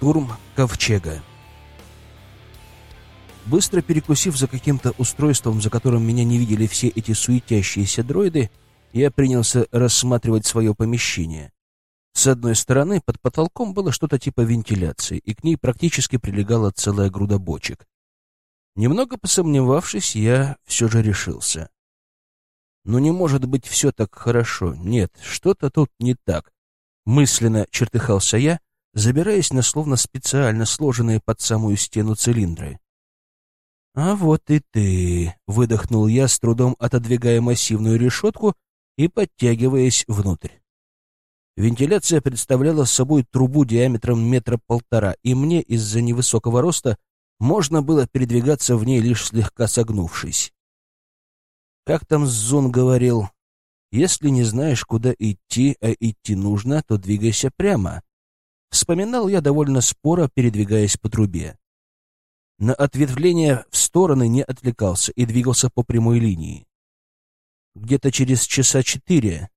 Штурм ковчега. Быстро перекусив за каким-то устройством, за которым меня не видели все эти суетящиеся дроиды, я принялся рассматривать свое помещение. С одной стороны, под потолком было что-то типа вентиляции, и к ней практически прилегала целая груда бочек. Немного посомневавшись, я все же решился. Но не может быть все так хорошо. Нет, что-то тут не так. Мысленно чертыхался я, забираясь на словно специально сложенные под самую стену цилиндры. «А вот и ты!» — выдохнул я, с трудом отодвигая массивную решетку и подтягиваясь внутрь. Вентиляция представляла собой трубу диаметром метра полтора, и мне из-за невысокого роста можно было передвигаться в ней, лишь слегка согнувшись. Как там Зун говорил, если не знаешь, куда идти, а идти нужно, то двигайся прямо. Вспоминал я довольно споро, передвигаясь по трубе. На ответвление в стороны не отвлекался и двигался по прямой линии. Где-то через часа четыре,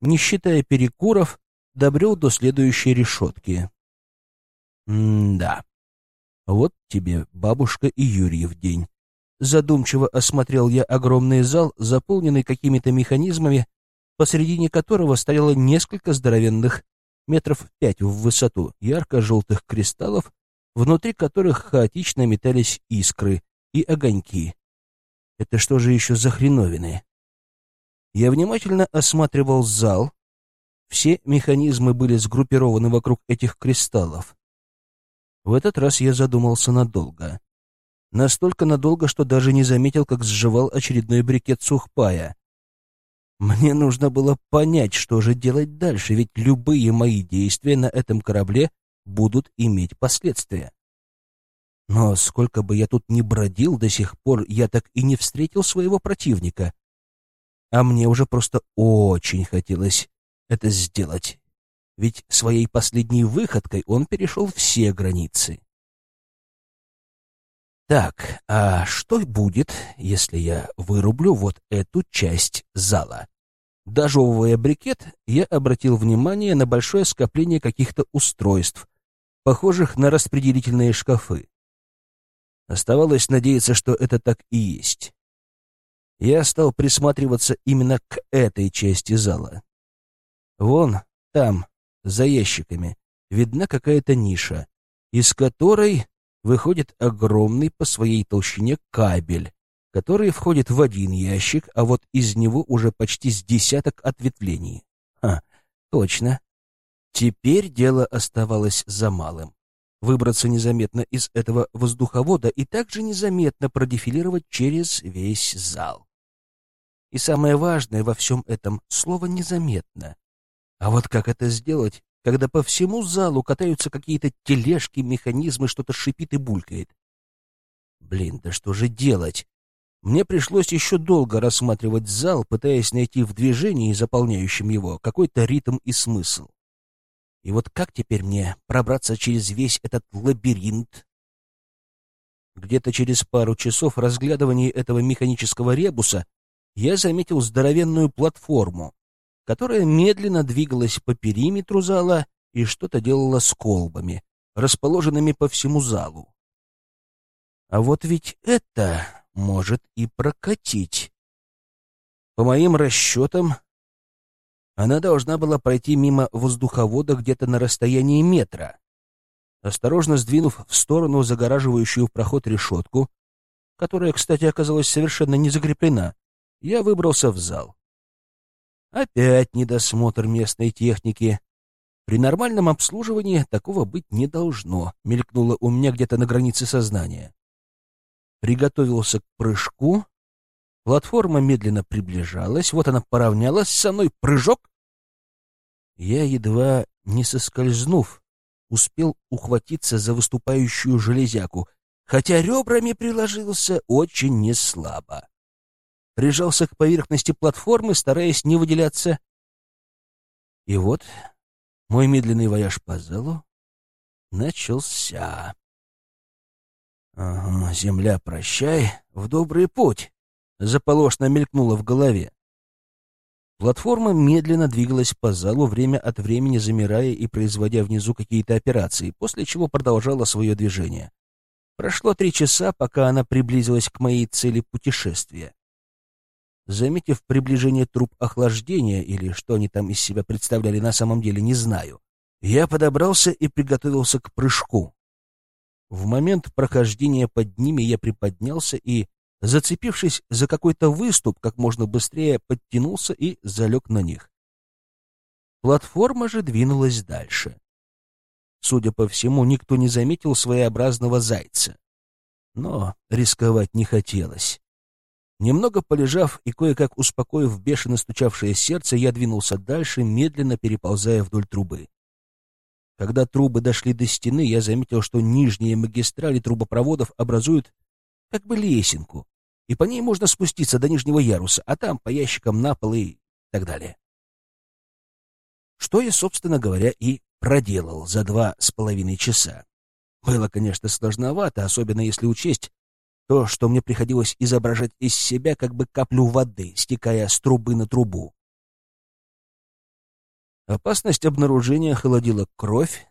не считая перекуров, добрел до следующей решетки. М-да. Вот тебе бабушка и Юрьев день. Задумчиво осмотрел я огромный зал, заполненный какими-то механизмами, посредине которого стояло несколько здоровенных метров пять в высоту, ярко-желтых кристаллов, внутри которых хаотично метались искры и огоньки. Это что же еще за хреновины? Я внимательно осматривал зал. Все механизмы были сгруппированы вокруг этих кристаллов. В этот раз я задумался надолго. Настолько надолго, что даже не заметил, как сживал очередной брикет сухпая. Мне нужно было понять, что же делать дальше, ведь любые мои действия на этом корабле будут иметь последствия. Но сколько бы я тут ни бродил до сих пор, я так и не встретил своего противника. А мне уже просто очень хотелось это сделать. Ведь своей последней выходкой он перешел все границы. Так, а что будет, если я вырублю вот эту часть зала? Дожевывая брикет, я обратил внимание на большое скопление каких-то устройств, похожих на распределительные шкафы. Оставалось надеяться, что это так и есть. Я стал присматриваться именно к этой части зала. Вон там, за ящиками, видна какая-то ниша, из которой выходит огромный по своей толщине кабель, который входит в один ящик, а вот из него уже почти с десяток ответвлений. А, точно. Теперь дело оставалось за малым. Выбраться незаметно из этого воздуховода и также незаметно продефилировать через весь зал. И самое важное во всем этом — слово «незаметно». А вот как это сделать, когда по всему залу катаются какие-то тележки, механизмы, что-то шипит и булькает. Блин, да что же делать? Мне пришлось еще долго рассматривать зал, пытаясь найти в движении, заполняющем его, какой-то ритм и смысл. И вот как теперь мне пробраться через весь этот лабиринт? Где-то через пару часов разглядывания этого механического ребуса я заметил здоровенную платформу, которая медленно двигалась по периметру зала и что-то делала с колбами, расположенными по всему залу. А вот ведь это может и прокатить. По моим расчетам, она должна была пройти мимо воздуховода где-то на расстоянии метра. Осторожно сдвинув в сторону загораживающую проход решетку, которая, кстати, оказалась совершенно не закреплена, я выбрался в зал. Опять недосмотр местной техники. При нормальном обслуживании такого быть не должно, мелькнуло у меня где-то на границе сознания. Приготовился к прыжку. Платформа медленно приближалась, вот она поравнялась со мной, прыжок. Я, едва не соскользнув, успел ухватиться за выступающую железяку, хотя ребрами приложился очень неслабо прижался к поверхности платформы, стараясь не выделяться. И вот мой медленный вояж по залу начался. «Ага, земля, прощай, в добрый путь!» — заполошно мелькнуло в голове. Платформа медленно двигалась по залу, время от времени замирая и производя внизу какие-то операции, после чего продолжала свое движение. Прошло три часа, пока она приблизилась к моей цели путешествия. Заметив приближение труб охлаждения, или что они там из себя представляли на самом деле, не знаю, я подобрался и приготовился к прыжку. В момент прохождения под ними я приподнялся и зацепившись за какой-то выступ, как можно быстрее подтянулся и залег на них. Платформа же двинулась дальше. Судя по всему, никто не заметил своеобразного зайца. Но рисковать не хотелось. Немного полежав и кое-как успокоив бешено стучавшее сердце, я двинулся дальше, медленно переползая вдоль трубы. Когда трубы дошли до стены, я заметил, что нижние магистрали трубопроводов образуют как бы лесенку, и по ней можно спуститься до нижнего яруса, а там по ящикам на пол и так далее. Что я, собственно говоря, и проделал за два с половиной часа. Было, конечно, сложновато, особенно если учесть то, что мне приходилось изображать из себя как бы каплю воды, стекая с трубы на трубу. Опасность обнаружения холодила кровь.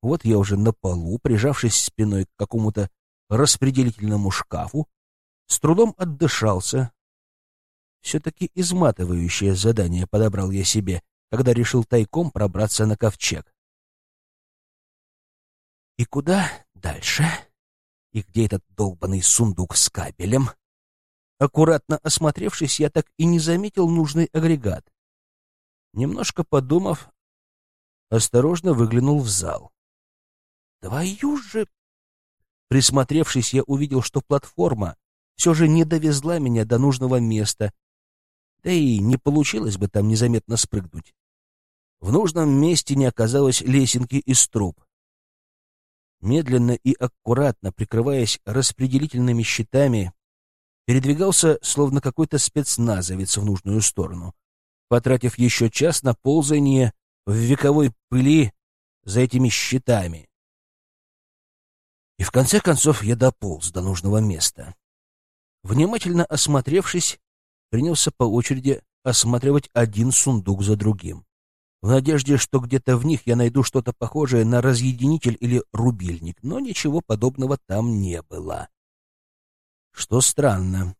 Вот я уже на полу, прижавшись спиной к какому-то распределительному шкафу, с трудом отдышался. Все-таки изматывающее задание подобрал я себе, когда решил тайком пробраться на ковчег. И куда дальше? И где этот долбанный сундук с кабелем? Аккуратно осмотревшись, я так и не заметил нужный агрегат. Немножко подумав, осторожно выглянул в зал. Твою же Присмотревшись, я увидел, что платформа все же не довезла меня до нужного места, да и не получилось бы там незаметно спрыгнуть. В нужном месте не оказалось лесенки из труб. Медленно и аккуратно, прикрываясь распределительными щитами, передвигался, словно какой-то спецназовец в нужную сторону, потратив еще час на ползание в вековой пыли за этими щитами. И в конце концов я дополз до нужного места. Внимательно осмотревшись, принялся по очереди осматривать один сундук за другим, в надежде, что где-то в них я найду что-то похожее на разъединитель или рубильник, но ничего подобного там не было. Что странно.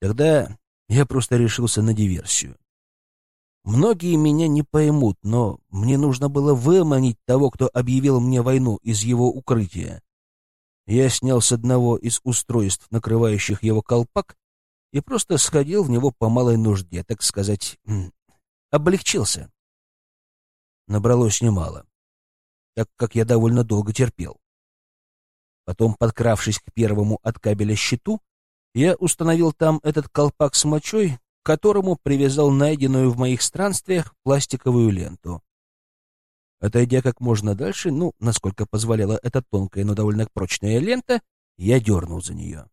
Тогда я просто решился на диверсию. Многие меня не поймут, но мне нужно было выманить того, кто объявил мне войну из его укрытия. Я снял с одного из устройств, накрывающих его колпак, и просто сходил в него по малой нужде, так сказать, облегчился. Набралось немало, так как я довольно долго терпел. Потом, подкравшись к первому от кабеля щиту, я установил там этот колпак с мочой, к которому привязал найденную в моих странствиях пластиковую ленту. Отойдя как можно дальше, ну, насколько позволяла эта тонкая, но довольно прочная лента, я дернул за нее.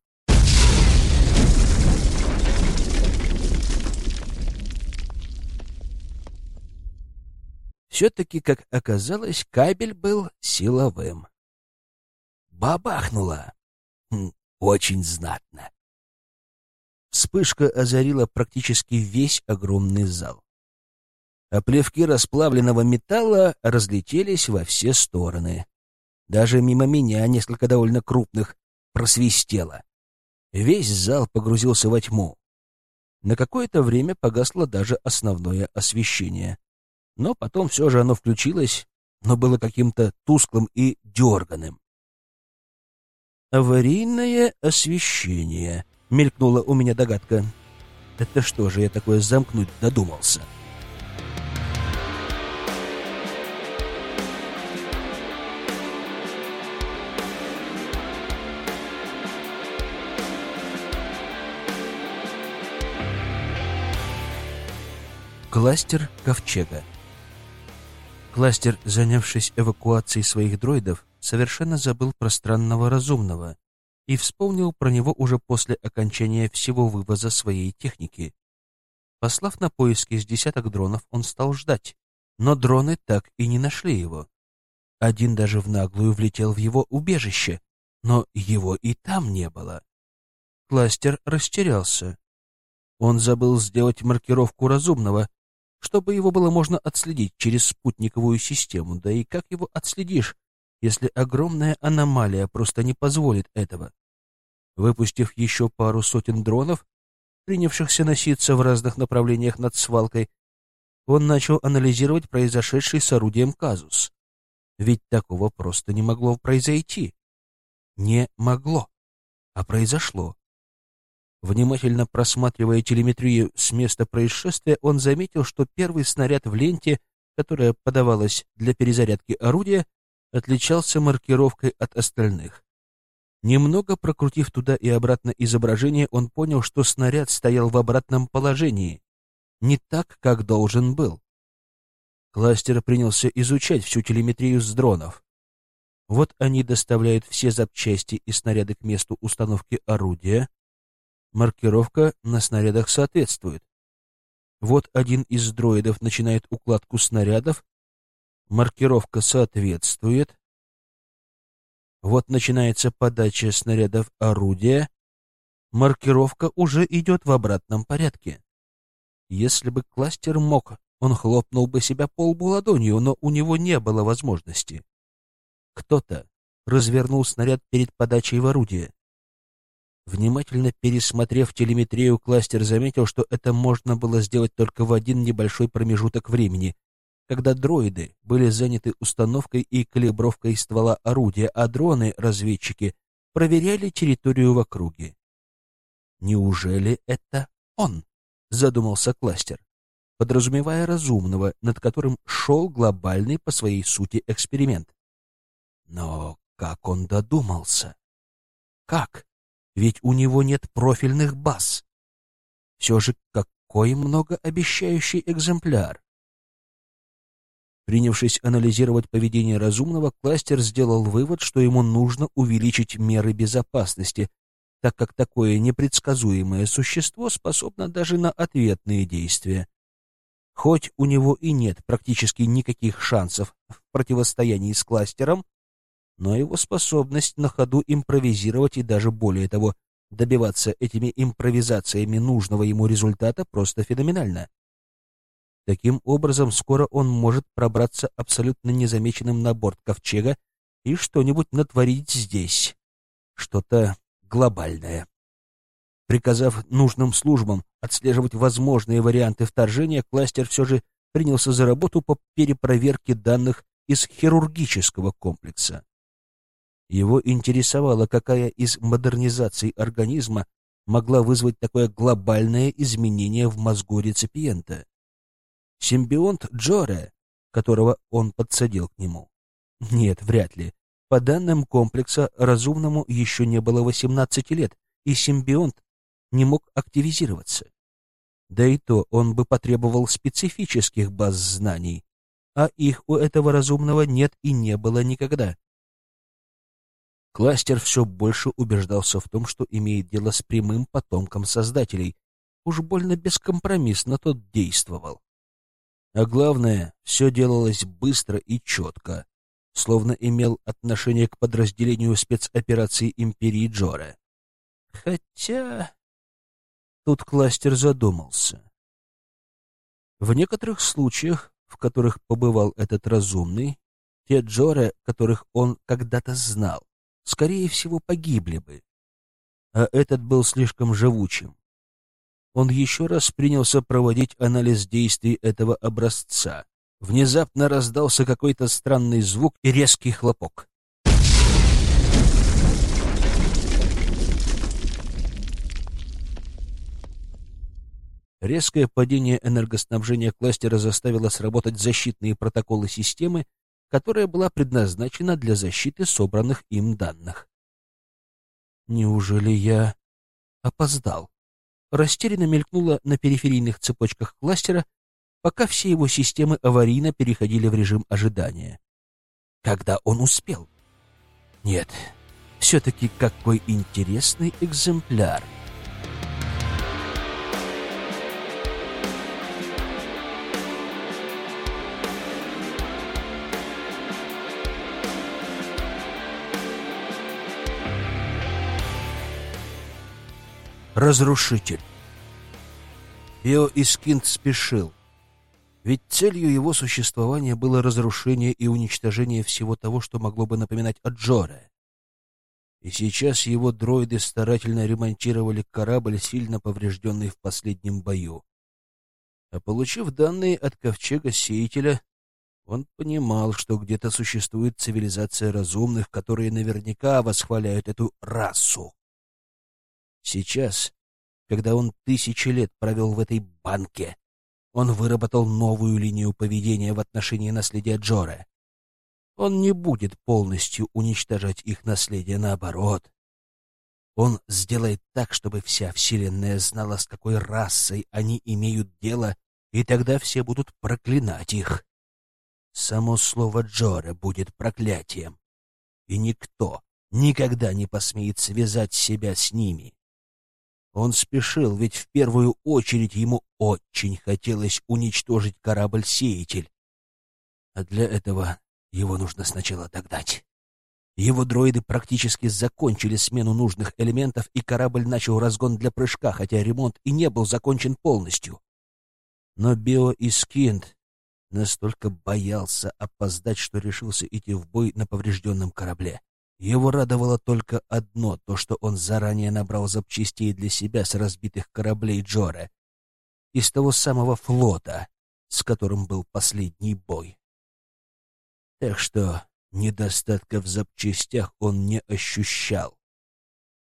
Все-таки, как оказалось, кабель был силовым. Бабахнуло! Хм, очень знатно. Вспышка озарила практически весь огромный зал. Оплевки расплавленного металла разлетелись во все стороны. Даже мимо меня несколько довольно крупных просвистело. Весь зал погрузился во тьму. На какое-то время погасло даже основное освещение. Но потом все же оно включилось, но было каким-то тусклым и дерганым. Аварийное освещение — Мелькнула у меня догадка. Это что же я такое замкнуть додумался? Кластер Ковчега Кластер, занявшись эвакуацией своих дроидов, совершенно забыл про странного разумного, и вспомнил про него уже после окончания всего вывоза своей техники. Послав на поиски с десяток дронов, он стал ждать, но дроны так и не нашли его. Один даже в наглую влетел в его убежище, но его и там не было. Кластер растерялся. Он забыл сделать маркировку разумного, чтобы его было можно отследить через спутниковую систему. Да и как его отследишь, если огромная аномалия просто не позволит этого? Выпустив еще пару сотен дронов, принявшихся носиться в разных направлениях над свалкой, он начал анализировать произошедший с орудием казус. Ведь такого просто не могло произойти. Не могло, а произошло. Внимательно просматривая телеметрию с места происшествия, он заметил, что первый снаряд в ленте, которая подавалась для перезарядки орудия, отличался маркировкой от остальных. Немного прокрутив туда и обратно изображение, он понял, что снаряд стоял в обратном положении, не так, как должен был. Кластер принялся изучать всю телеметрию с дронов. Вот они доставляют все запчасти и снаряды к месту установки орудия, Маркировка на снарядах соответствует. Вот один из дроидов начинает укладку снарядов, маркировка соответствует. Вот начинается подача снарядов орудия, маркировка уже идет в обратном порядке. Если бы кластер мог, он хлопнул бы себя по лбу ладонью, но у него не было возможности. Кто-то развернул снаряд перед подачей в орудие. Внимательно пересмотрев телеметрию, кластер заметил, что это можно было сделать только в один небольшой промежуток времени, когда дроиды были заняты установкой и калибровкой ствола орудия, а дроны-разведчики проверяли территорию в округе. «Неужели это он?» — задумался кластер, подразумевая разумного, над которым шел глобальный по своей сути эксперимент. Но как он додумался? Как? Ведь у него нет профильных баз. Все же какой многообещающий экземпляр. Принявшись анализировать поведение разумного, кластер сделал вывод, что ему нужно увеличить меры безопасности, так как такое непредсказуемое существо способно даже на ответные действия. Хоть у него и нет практически никаких шансов в противостоянии с кластером, но его способность на ходу импровизировать и даже более того, добиваться этими импровизациями нужного ему результата просто феноменально. Таким образом, скоро он может пробраться абсолютно незамеченным на борт ковчега и что-нибудь натворить здесь. Что-то глобальное. Приказав нужным службам отслеживать возможные варианты вторжения, кластер все же принялся за работу по перепроверке данных из хирургического комплекса. Его интересовало, какая из модернизаций организма могла вызвать такое глобальное изменение в мозгу реципиента. Симбионт Джоре, которого он подсадил к нему? Нет, вряд ли. По данным комплекса, разумному еще не было 18 лет, и симбионт не мог активизироваться. Да и то он бы потребовал специфических баз знаний, а их у этого разумного нет и не было никогда. Кластер все больше убеждался в том, что имеет дело с прямым потомком создателей. Уж больно бескомпромиссно тот действовал. А главное, все делалось быстро и четко, словно имел отношение к подразделению спецоперации Империи Джора. Хотя... Тут кластер задумался. В некоторых случаях, в которых побывал этот разумный, те Джоры, которых он когда-то знал, скорее всего, погибли бы. А этот был слишком живучим. Он еще раз принялся проводить анализ действий этого образца. Внезапно раздался какой-то странный звук и резкий хлопок. Резкое падение энергоснабжения кластера заставило сработать защитные протоколы системы, которая была предназначена для защиты собранных им данных. Неужели я опоздал? Растерянно мелькнуло на периферийных цепочках кластера, пока все его системы аварийно переходили в режим ожидания. Когда он успел? Нет, все-таки какой интересный экземпляр. Разрушитель. Био Искинд спешил. Ведь целью его существования было разрушение и уничтожение всего того, что могло бы напоминать о Джоре. И сейчас его дроиды старательно ремонтировали корабль, сильно поврежденный в последнем бою. А получив данные от ковчега-сеятеля, он понимал, что где-то существует цивилизация разумных, которые наверняка восхваляют эту расу. Сейчас, когда он тысячи лет провел в этой банке, он выработал новую линию поведения в отношении наследия Джоре. Он не будет полностью уничтожать их наследие, наоборот. Он сделает так, чтобы вся Вселенная знала, с какой расой они имеют дело, и тогда все будут проклинать их. Само слово Джоре будет проклятием, и никто никогда не посмеет связать себя с ними. Он спешил, ведь в первую очередь ему очень хотелось уничтожить корабль-сеятель. А для этого его нужно сначала догнать. Его дроиды практически закончили смену нужных элементов, и корабль начал разгон для прыжка, хотя ремонт и не был закончен полностью. Но Био и Скинд настолько боялся опоздать, что решился идти в бой на поврежденном корабле. Его радовало только одно — то, что он заранее набрал запчастей для себя с разбитых кораблей Джора, из того самого флота, с которым был последний бой. Так что недостатка в запчастях он не ощущал.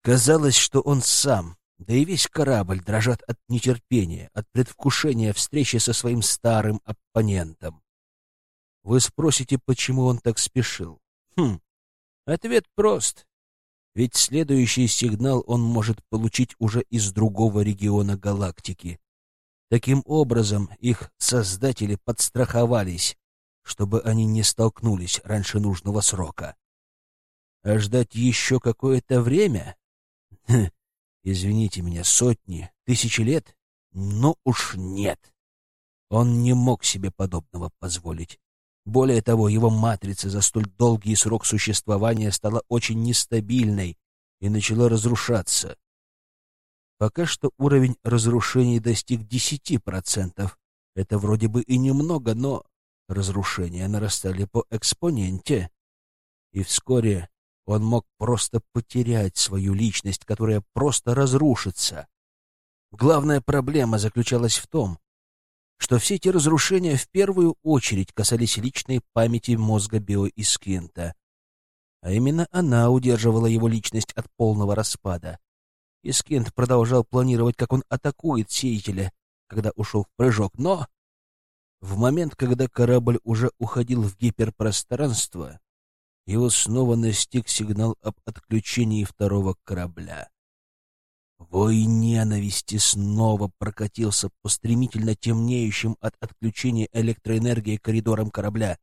Казалось, что он сам, да и весь корабль дрожат от нетерпения, от предвкушения встречи со своим старым оппонентом. Вы спросите, почему он так спешил? Хм, Ответ прост. Ведь следующий сигнал он может получить уже из другого региона галактики. Таким образом, их создатели подстраховались, чтобы они не столкнулись раньше нужного срока. А ждать еще какое-то время? Хм, извините меня, сотни, тысячи лет? Ну уж нет. Он не мог себе подобного позволить. Более того, его матрица за столь долгий срок существования стала очень нестабильной и начала разрушаться. Пока что уровень разрушений достиг 10%. Это вроде бы и немного, но разрушения нарастали по экспоненте. И вскоре он мог просто потерять свою личность, которая просто разрушится. Главная проблема заключалась в том, что все эти разрушения в первую очередь касались личной памяти мозга Био Искинта. А именно она удерживала его личность от полного распада. Искинт продолжал планировать, как он атакует сеятеля, когда ушел в прыжок, но в момент, когда корабль уже уходил в гиперпространство, его снова настиг сигнал об отключении второго корабля. Вой ненависти снова прокатился по стремительно темнеющим от отключения электроэнергии коридорам корабля.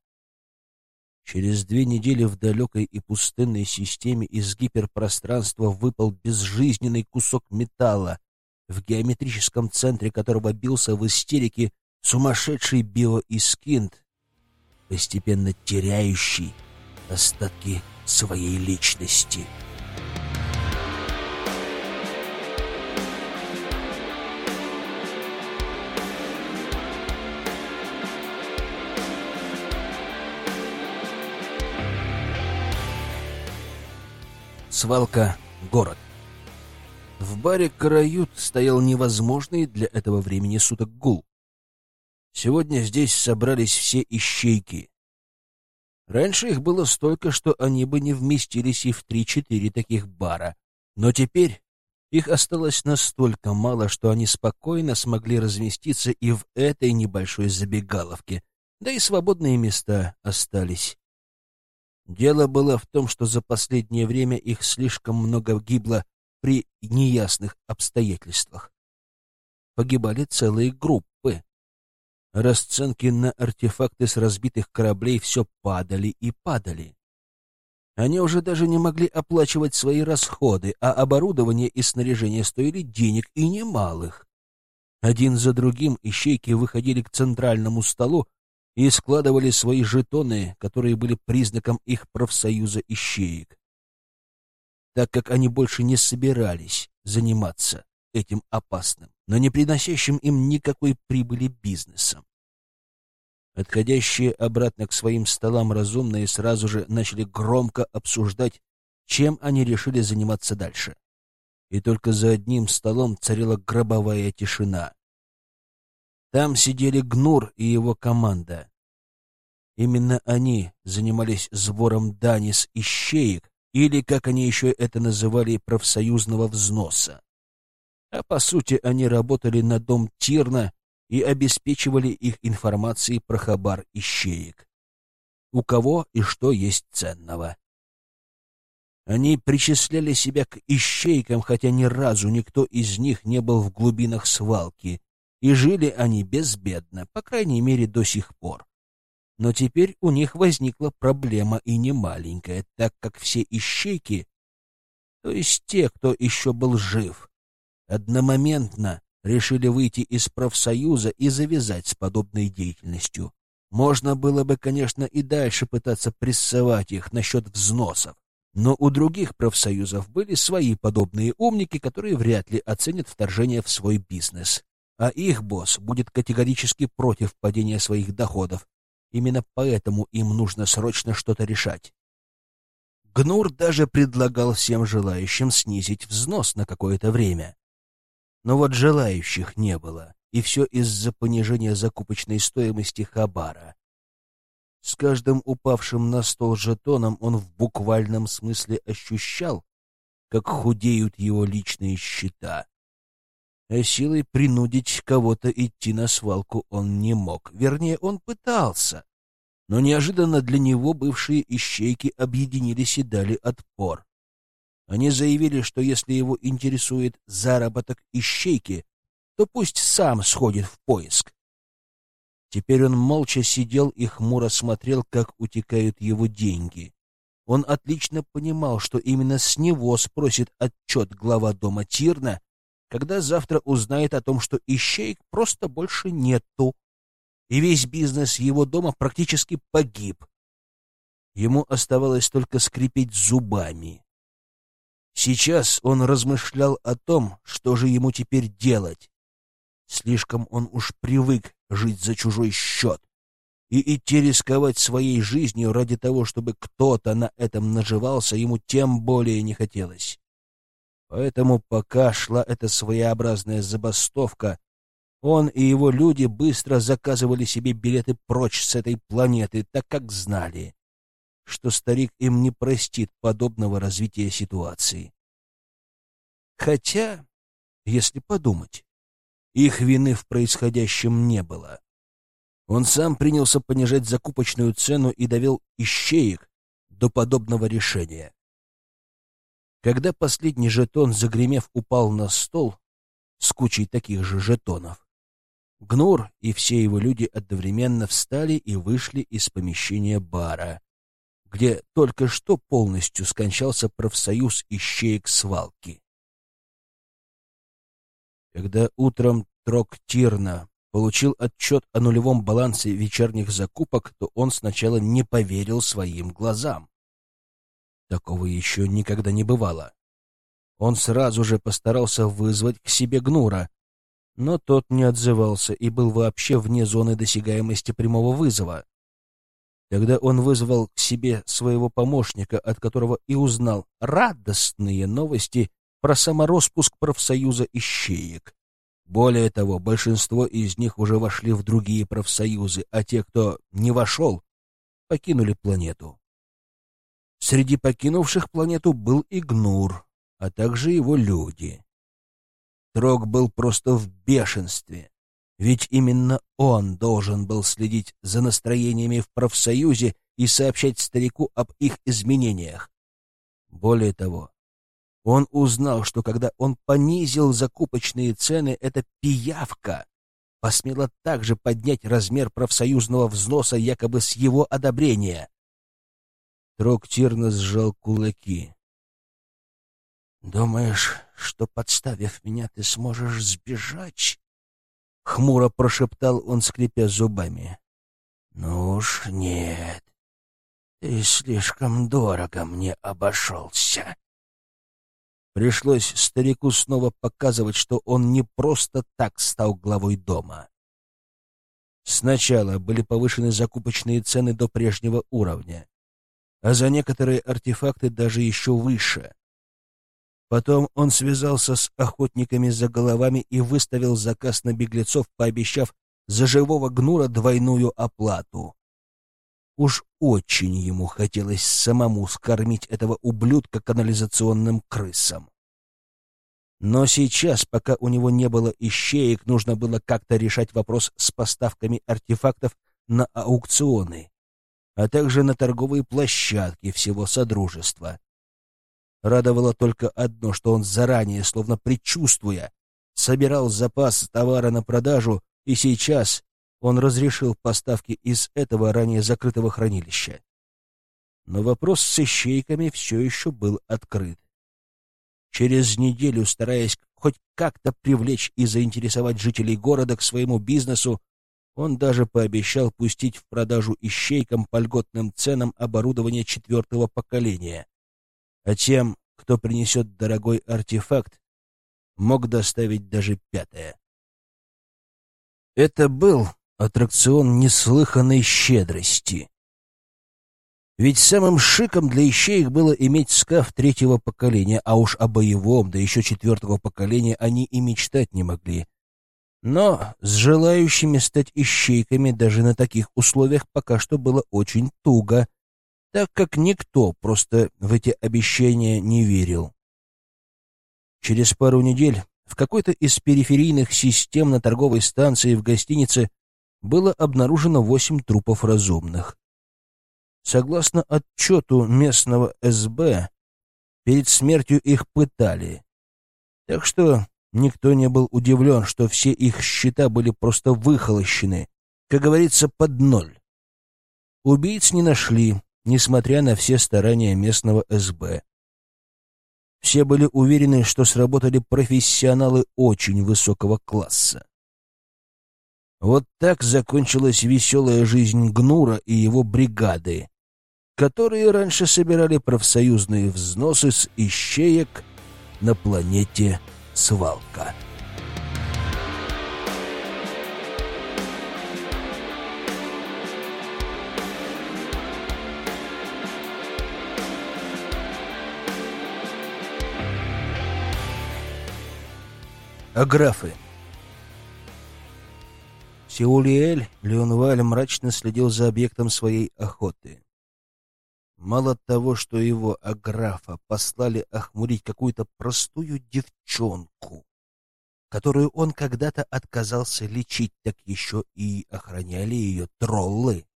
Через две недели в далекой и пустынной системе из гиперпространства выпал безжизненный кусок металла, в геометрическом центре которого бился в истерике сумасшедший биоискинт, постепенно теряющий остатки своей личности. Свалка, город. В баре «Карают» стоял невозможный для этого времени суток гул. Сегодня здесь собрались все ищейки. Раньше их было столько, что они бы не вместились и в три-четыре таких бара. Но теперь их осталось настолько мало, что они спокойно смогли разместиться и в этой небольшой забегаловке, да и свободные места остались. Дело было в том, что за последнее время их слишком много гибло при неясных обстоятельствах. Погибали целые группы. Расценки на артефакты с разбитых кораблей все падали и падали. Они уже даже не могли оплачивать свои расходы, а оборудование и снаряжение стоили денег и немалых. Один за другим ищейки выходили к центральному столу и складывали свои жетоны, которые были признаком их профсоюза ищеек. Так как они больше не собирались заниматься этим опасным, но не приносящим им никакой прибыли бизнесом. Отходящие обратно к своим столам разумные сразу же начали громко обсуждать, чем они решили заниматься дальше. И только за одним столом царила гробовая тишина. Там сидели Гнур и его команда. Именно они занимались сбором дани с ищеек, или, как они еще это называли, профсоюзного взноса. А по сути они работали на дом Тирна и обеспечивали их информацией про хабар ищеек. У кого и что есть ценного. Они причисляли себя к ищейкам, хотя ни разу никто из них не был в глубинах свалки, и жили они безбедно, по крайней мере, до сих пор. Но теперь у них возникла проблема и не маленькая, так как все ищейки, то есть те, кто еще был жив, одномоментно решили выйти из профсоюза и завязать с подобной деятельностью. Можно было бы, конечно, и дальше пытаться прессовать их насчет взносов, но у других профсоюзов были свои подобные умники, которые вряд ли оценят вторжение в свой бизнес. А их босс будет категорически против падения своих доходов, Именно поэтому им нужно срочно что-то решать. Гнур даже предлагал всем желающим снизить взнос на какое-то время. Но вот желающих не было, и все из-за понижения закупочной стоимости хабара. С каждым упавшим на стол жетоном он в буквальном смысле ощущал, как худеют его личные счета. А силой принудить кого-то идти на свалку он не мог. Вернее, он пытался. Но неожиданно для него бывшие ищейки объединились и дали отпор. Они заявили, что если его интересует заработок ищейки, то пусть сам сходит в поиск. Теперь он молча сидел и хмуро смотрел, как утекают его деньги. Он отлично понимал, что именно с него спросит отчет глава дома Тирна, когда завтра узнает о том, что ищеек просто больше нету, и весь бизнес его дома практически погиб. Ему оставалось только скрипеть зубами. Сейчас он размышлял о том, что же ему теперь делать. Слишком он уж привык жить за чужой счет и идти рисковать своей жизнью ради того, чтобы кто-то на этом наживался, ему тем более не хотелось. Поэтому пока шла эта своеобразная забастовка, он и его люди быстро заказывали себе билеты прочь с этой планеты, так как знали, что старик им не простит подобного развития ситуации. Хотя, если подумать, их вины в происходящем не было. Он сам принялся понижать закупочную цену и довел ищеек до подобного решения. Когда последний жетон, загремев, упал на стол с кучей таких же жетонов, Гнур и все его люди одновременно встали и вышли из помещения бара, где только что полностью скончался профсоюз ищеек свалки. Когда утром Трок Тирна получил отчет о нулевом балансе вечерних закупок, то он сначала не поверил своим глазам. Такого еще никогда не бывало. Он сразу же постарался вызвать к себе Гнура, но тот не отзывался и был вообще вне зоны досягаемости прямого вызова. Тогда он вызвал к себе своего помощника, от которого и узнал радостные новости про самороспуск профсоюза ищеек. Более того, большинство из них уже вошли в другие профсоюзы, а те, кто не вошел, покинули планету. Среди покинувших планету был Игнур, а также его люди. Трог был просто в бешенстве, ведь именно он должен был следить за настроениями в профсоюзе и сообщать старику об их изменениях. Более того, он узнал, что когда он понизил закупочные цены, эта пиявка посмела также поднять размер профсоюзного взноса якобы с его одобрения. Троктирно сжал кулаки. «Думаешь, что, подставив меня, ты сможешь сбежать?» Хмуро прошептал он, скрипя зубами. «Ну уж нет, ты слишком дорого мне обошелся». Пришлось старику снова показывать, что он не просто так стал главой дома. Сначала были повышены закупочные цены до прежнего уровня, а за некоторые артефакты даже еще выше. Потом он связался с охотниками за головами и выставил заказ на беглецов, пообещав за живого гнура двойную оплату. Уж очень ему хотелось самому скормить этого ублюдка канализационным крысам. Но сейчас, пока у него не было ищеек, нужно было как-то решать вопрос с поставками артефактов на аукционы, а также на торговые площадки всего Содружества. Радовало только одно, что он заранее, словно предчувствуя, собирал запас товара на продажу, и сейчас он разрешил поставки из этого ранее закрытого хранилища. Но вопрос с ищейками все еще был открыт. Через неделю, стараясь хоть как-то привлечь и заинтересовать жителей города к своему бизнесу, он даже пообещал пустить в продажу ищейкам по льготным ценам оборудование четвертого поколения, а тем, кто принесет дорогой артефакт, мог доставить даже пятое. Это был аттракцион неслыханной щедрости. Ведь самым шиком для ищеек было иметь скаф третьего поколения, а уж о боевом, да еще четвертого поколения они и мечтать не могли. Но с желающими стать ищейками даже на таких условиях пока что было очень туго — так как никто просто в эти обещания не верил. Через пару недель в какой-то из периферийных систем на торговой станции в гостинице было обнаружено восемь трупов разумных. Согласно отчету местного СБ, перед смертью их пытали. Так что никто не был удивлен, что все их счета были просто выхолощены, как говорится, под ноль. Убийц не нашли, несмотря на все старания местного СБ. Все были уверены, что сработали профессионалы очень высокого класса. Вот так закончилась веселая жизнь Гнура и его бригады, которые раньше собирали профсоюзные взносы с ищеек на планете Свалка. Аграфы. Сеулиэль Леонваль мрачно следил за объектом своей охоты. Мало того, что его аграфа послали охмурить какую-то простую девчонку, которую он когда-то отказался лечить, так еще и охраняли ее троллы,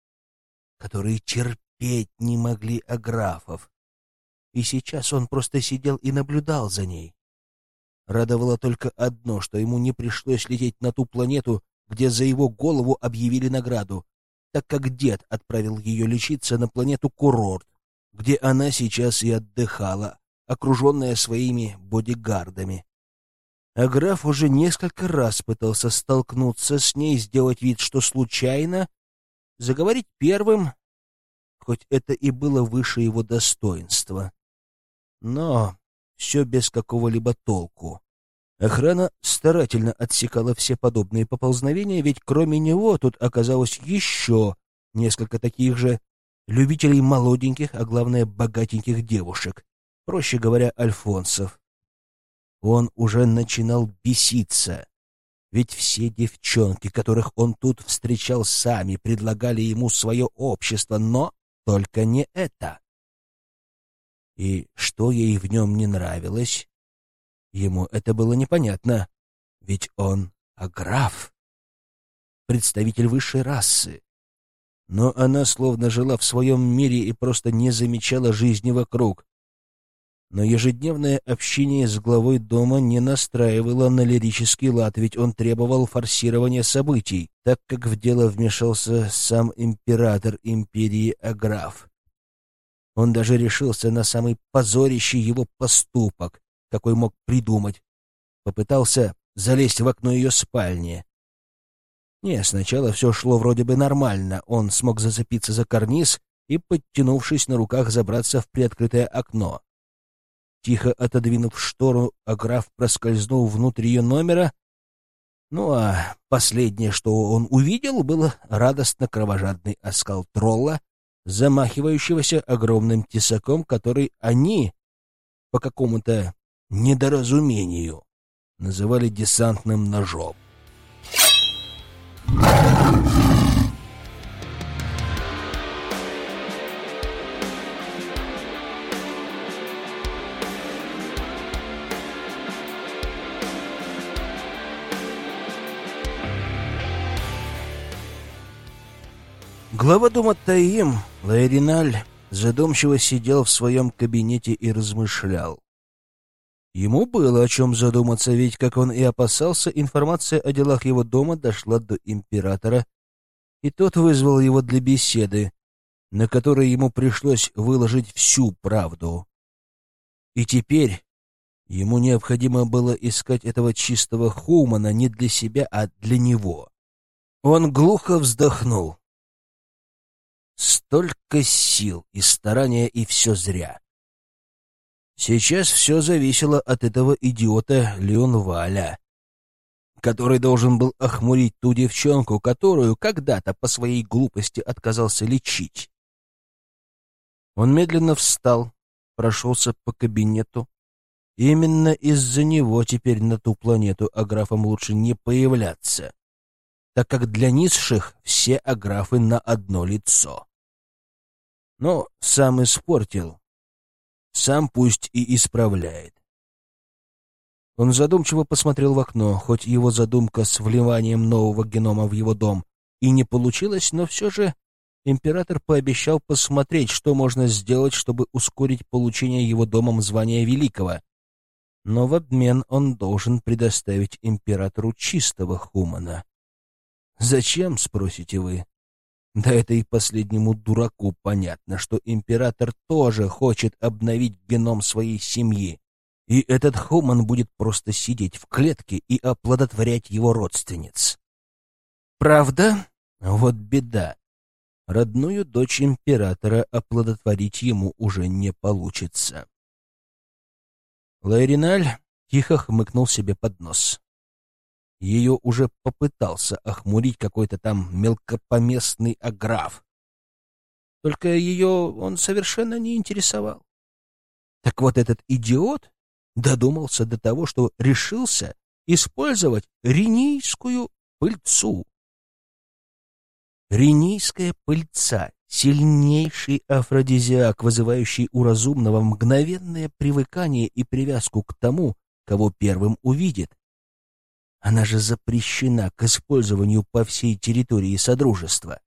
которые терпеть не могли аграфов. И сейчас он просто сидел и наблюдал за ней, Радовало только одно, что ему не пришлось лететь на ту планету, где за его голову объявили награду, так как дед отправил ее лечиться на планету Курорт, где она сейчас и отдыхала, окруженная своими бодигардами. А граф уже несколько раз пытался столкнуться с ней, сделать вид, что случайно, заговорить первым, хоть это и было выше его достоинства. Но все без какого-либо толку. Охрана старательно отсекала все подобные поползновения, ведь кроме него тут оказалось еще несколько таких же любителей молоденьких, а главное богатеньких девушек, проще говоря, альфонсов. Он уже начинал беситься, ведь все девчонки, которых он тут встречал, сами предлагали ему свое общество, но только не это. И что ей в нем не нравилось, ему это было непонятно, ведь он аграф, представитель высшей расы. Но она словно жила в своем мире и просто не замечала жизни вокруг. Но ежедневное общение с главой дома не настраивало на лирический лад, ведь он требовал форсирования событий, так как в дело вмешался сам император империи Аграф. Он даже решился на самый позорящий его поступок, какой мог придумать. Попытался залезть в окно ее спальни. Не, сначала все шло вроде бы нормально. Он смог зацепиться за карниз и, подтянувшись на руках, забраться в приоткрытое окно. Тихо отодвинув штору, Аграф проскользнул внутрь ее номера. Ну а последнее, что он увидел, было радостно-кровожадный оскал тролла, замахивающегося огромным тесаком, который они по какому-то недоразумению называли десантным ножом. Глава дома Таим, Лаэриналь, задумчиво сидел в своем кабинете и размышлял. Ему было о чем задуматься, ведь, как он и опасался, информация о делах его дома дошла до императора, и тот вызвал его для беседы, на которой ему пришлось выложить всю правду. И теперь ему необходимо было искать этого чистого Хумана не для себя, а для него. Он глухо вздохнул. Столько сил и старания, и все зря. Сейчас все зависело от этого идиота Леонваля, который должен был охмурить ту девчонку, которую когда-то по своей глупости отказался лечить. Он медленно встал, прошелся по кабинету. Именно из-за него теперь на ту планету аграфам лучше не появляться так как для низших все аграфы на одно лицо. Но сам испортил, сам пусть и исправляет. Он задумчиво посмотрел в окно, хоть его задумка с вливанием нового генома в его дом и не получилась, но все же император пообещал посмотреть, что можно сделать, чтобы ускорить получение его домом звания великого. Но в обмен он должен предоставить императору чистого хумана. Зачем, спросите вы? Да это и последнему дураку понятно, что император тоже хочет обновить геном своей семьи, и этот Хуман будет просто сидеть в клетке и оплодотворять его родственниц. Правда? Вот беда. Родную дочь императора оплодотворить ему уже не получится. Лайриналь тихо хмыкнул себе под нос. Ее уже попытался охмурить какой-то там мелкопоместный аграф. Только ее он совершенно не интересовал. Так вот этот идиот додумался до того, что решился использовать ренийскую пыльцу. Ренийская пыльца — сильнейший афродизиак, вызывающий у разумного мгновенное привыкание и привязку к тому, кого первым увидит. Она же запрещена к использованию по всей территории Содружества.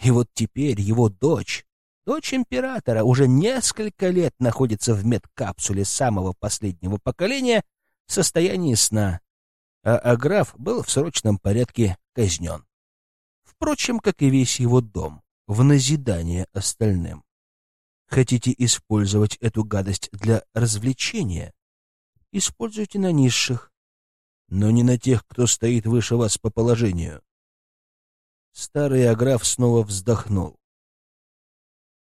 И вот теперь его дочь, дочь императора, уже несколько лет находится в медкапсуле самого последнего поколения в состоянии сна, а Аграф был в срочном порядке казнен. Впрочем, как и весь его дом, в назидание остальным. Хотите использовать эту гадость для развлечения? Используйте на низших но не на тех, кто стоит выше вас по положению. Старый Аграф снова вздохнул.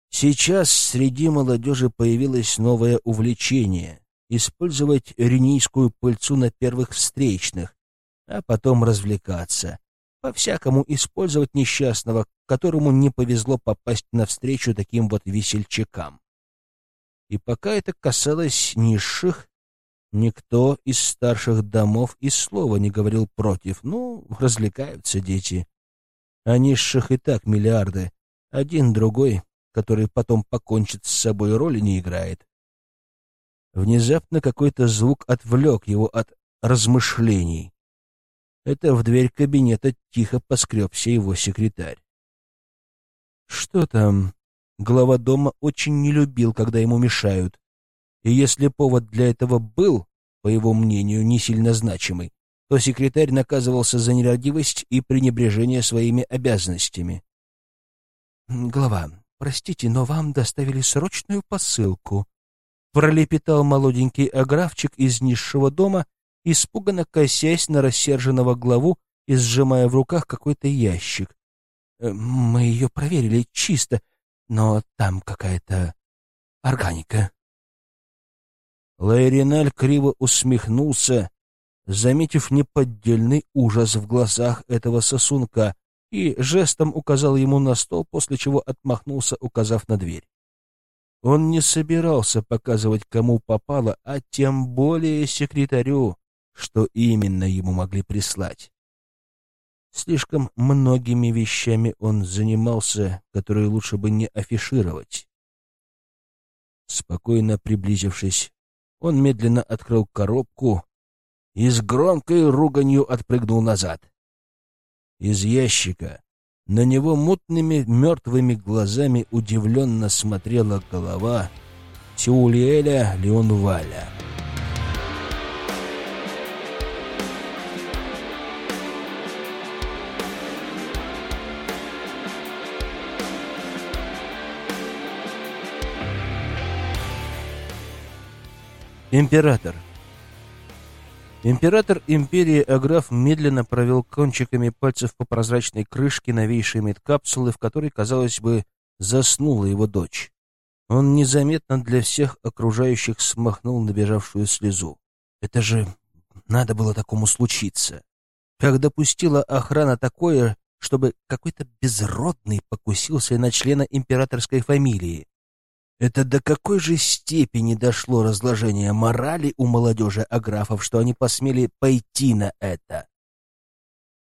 Сейчас среди молодежи появилось новое увлечение — использовать ренийскую пыльцу на первых встречных, а потом развлекаться, по-всякому использовать несчастного, которому не повезло попасть навстречу таким вот весельчакам. И пока это касалось низших, Никто из старших домов и слова не говорил против. Ну, развлекаются дети. А низших и так миллиарды. Один другой, который потом покончит с собой, роли не играет. Внезапно какой-то звук отвлек его от размышлений. Это в дверь кабинета тихо поскребся его секретарь. Что там? Глава дома очень не любил, когда ему мешают. И если повод для этого был, по его мнению, не сильно значимый, то секретарь наказывался за нерадивость и пренебрежение своими обязанностями. «Глава, простите, но вам доставили срочную посылку», — пролепетал молоденький аграфчик из низшего дома, испуганно косясь на рассерженного главу и сжимая в руках какой-то ящик. «Э, «Мы ее проверили чисто, но там какая-то органика». Лайриналь криво усмехнулся, заметив неподдельный ужас в глазах этого сосунка, и жестом указал ему на стол, после чего отмахнулся, указав на дверь. Он не собирался показывать, кому попало, а тем более секретарю, что именно ему могли прислать. Слишком многими вещами он занимался, которые лучше бы не афишировать. Спокойно приблизившись, он медленно открыл коробку и с громкой руганью отпрыгнул назад. Из ящика на него мутными мертвыми глазами удивленно смотрела голова Тиулиэля Леонваля. Император. Император империи Аграф медленно провел кончиками пальцев по прозрачной крышке новейшей медкапсулы, в которой, казалось бы, заснула его дочь. Он незаметно для всех окружающих смахнул набежавшую слезу. Это же надо было такому случиться. Как допустила охрана такое, чтобы какой-то безродный покусился на члена императорской фамилии? Это до какой же степени дошло разложение морали у молодежи аграфов, что они посмели пойти на это?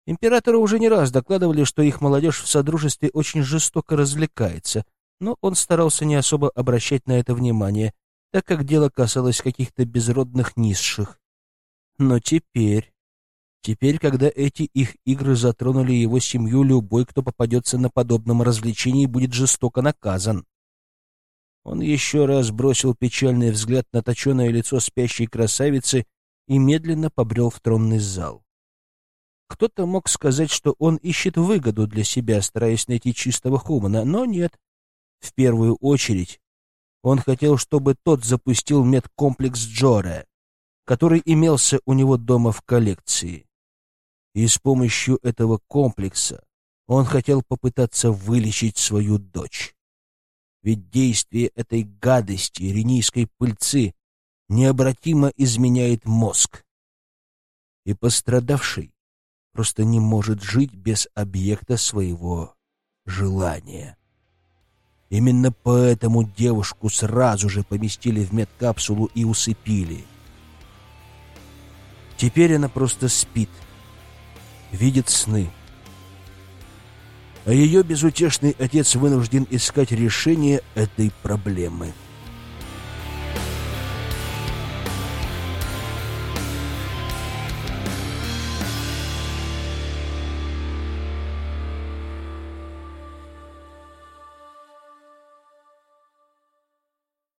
Императору уже не раз докладывали, что их молодежь в Содружестве очень жестоко развлекается, но он старался не особо обращать на это внимание, так как дело касалось каких-то безродных низших. Но теперь... Теперь, когда эти их игры затронули его семью, любой, кто попадется на подобном развлечении, будет жестоко наказан. Он еще раз бросил печальный взгляд на точеное лицо спящей красавицы и медленно побрел в тронный зал. Кто-то мог сказать, что он ищет выгоду для себя, стараясь найти чистого Хумана, но нет. В первую очередь он хотел, чтобы тот запустил медкомплекс Джоре, который имелся у него дома в коллекции. И с помощью этого комплекса он хотел попытаться вылечить свою дочь. Ведь действие этой гадости, ренийской пыльцы, необратимо изменяет мозг. И пострадавший просто не может жить без объекта своего желания. Именно поэтому девушку сразу же поместили в медкапсулу и усыпили. Теперь она просто спит, видит сны, а ее безутешный отец вынужден искать решение этой проблемы.